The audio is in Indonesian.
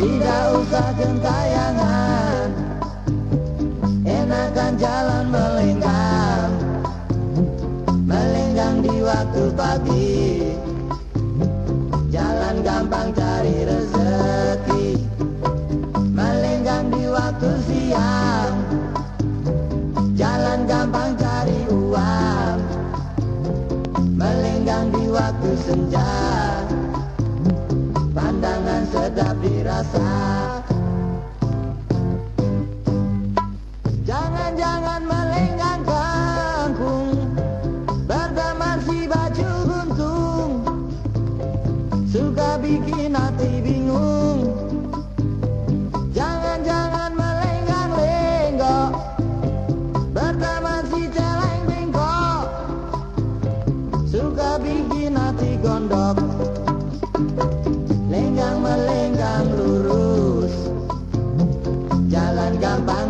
Tidak usah gentayangan. Enakan jalan melenggang. Melenggang di waktu pagi. Jalan gampang cari rezeki. Melenggang di waktu siang. Jalan gampang cari uang. Melenggang di waktu senja Jangan-jangan melenggang kangkung Berdaman si baju buntung. Suka bikin hati bingung. Jangan-jangan melenggang lenggok Berdaman si celeng bingkok Suka bikin hati gondok. Gampang.